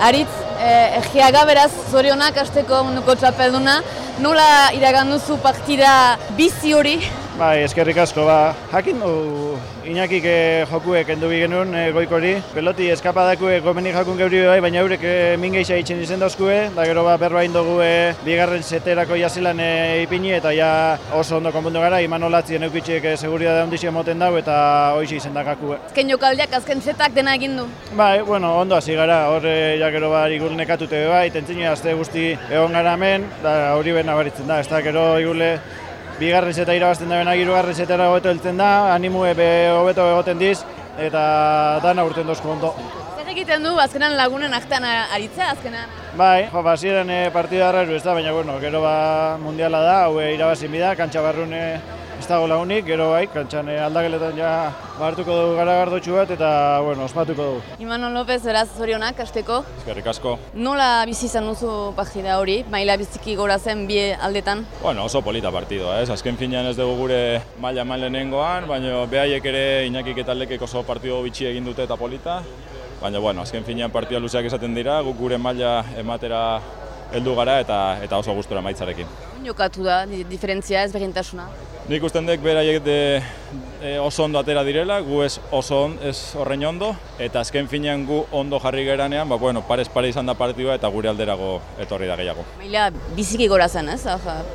Aritz, eh, egiaga beraz zorionak asteko munduko txapelduna, nola iragan duzu partida bizi hori? Bai, eskerrik asko, ba, jakin du Iñakik e, jokuek endu genuen e, goikori. Peloti eskapadako e, gomenik jakun geuri bai, baina eurek e, mingeixa itxen izen dauzkue, da gero ba, berroa indogu e, bigarren seterako jazilan e, ipini eta ja oso ondo konpuntu gara, iman olatzien eukitxek e, seguridade ondizio moten dago eta hoixi izen dakakue. Azken jokaldiak, azken setak dena egin du? Bai, bueno, ondo hasi gara, hor e, ja gero ba, igul nekatute bai, tentzine azte guzti egon gara hemen, da hori ben nabaritzen da, ez da gero igule bigarren zeta irabazten da benak irugarren zetara hobeto heltzen da, animue be hobeto egoten diz, eta dana urten dozko ondo. Zer egiten du, azkenan lagunen artean aritza, azkenan? Bai, jo, baziren e, partida ez da, baina bueno, gero ba mundiala da, hau irabazin bida, kantxa barrun ez dago lagunik, gero bai, kantxan eh, aldageletan ja hartuko dugu gara gardotxu bat eta, bueno, ospatuko dugu. Imanol López, beraz, zorionak, asteko. Eskerrik asko. Nola bizi izan duzu partida hori, maila biziki gora zen bie aldetan? Bueno, oso polita partidoa, ez? Azken finean ez dugu gure maila mail lehenengoan, baina behaiek ere Iñakik eta Aldekek oso partido bitxi egin dute eta polita. Baina, bueno, azken finean partida luzeak esaten dira, guk gure maila ematera heldu gara eta eta oso gustura maitzarekin. Jokatu da, diferentzia ez berdintasuna? Nik usten dek beraiek de, e, oso ondo atera direla, gu ez oso on, ez horrein ondo, eta azken finean gu ondo jarri geranean, ba, bueno, parez pare izan da partidua eta gure alderago etorri da gehiago. Maila biziki gora zen, ez?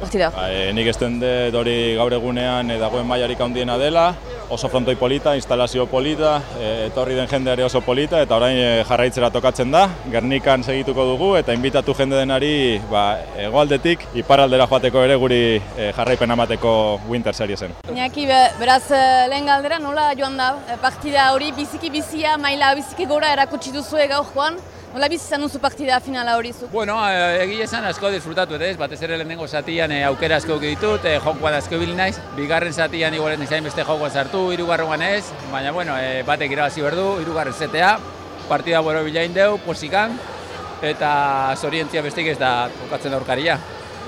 partida. Ba, e, nik esten dut hori gaur egunean e, dagoen mailarik handiena dela, oso frontoi polita, instalazio polita, e, etorri den jendeare oso polita, eta orain e, jarraitzera tokatzen da, Gernikan segituko dugu, eta inbitatu jende denari ba, egoaldetik, iparaldera joateko ere guri e, jarraipen amateko Winter Seriesen. Iñaki, beraz eh, lehen galdera nola joan da, eh, partida hori biziki bizia, maila biziki gora erakutsi duzu gaur joan, nola bizi izan duzu partida finala hori zu? Bueno, eh, egia esan asko disfrutatu ez, batez ere lehenengo zatian aukera asko ditut, e, jokoan asko bil naiz, bigarren zatian igualen izain beste jokoan sartu, hirugarrengoan ez, baina bueno, e, batek irabazi berdu, hirugarren zetea, partida boro bilain deu, posikan, eta zorientzia bestik ez da jokatzen aurkaria.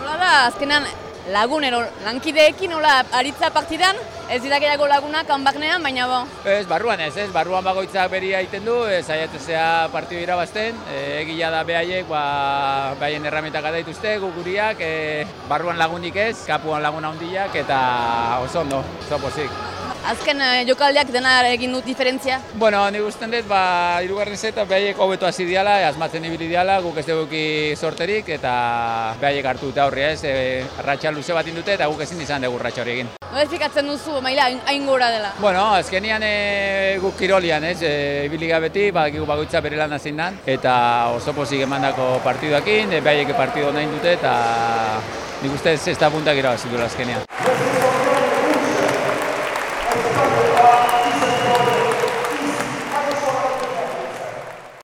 Nola da, azkenan lagunero lankideekin nola aritza partidan, ez dira gehiago lagunak kanbaknean, baina bo. Ez, barruan ez, ez, barruan bagoitzak beria egiten du, ez aiatezea partidu irabazten, e, egila da behaiek, ba, behaien erramientak adaituzte, guguriak, e, barruan lagunik ez, kapuan laguna handiak, eta oso ondo, oso pozik. Azken eh, jokaldiak dena egin dut diferentzia? Bueno, ni guztien dut, ba, irugarren zeta behaiek hobeto hasi diala, asmatzen ibili diala, guk ez duguki sorterik, eta behaiek hartu dute aurri ez, e, ratxa luze bat indute, eta guk ezin izan dugu ratxa hori egin. Nola duzu, maila, hain gora dela? Bueno, azkenian e, guk kirolian ez, e, ibili gabeti, ba, bagoitza bere lan azin dan, eta oso pozik emandako partiduakin, e, behaiek partidu nahi dute, eta nik uste ez da puntak irabazitu azkenian.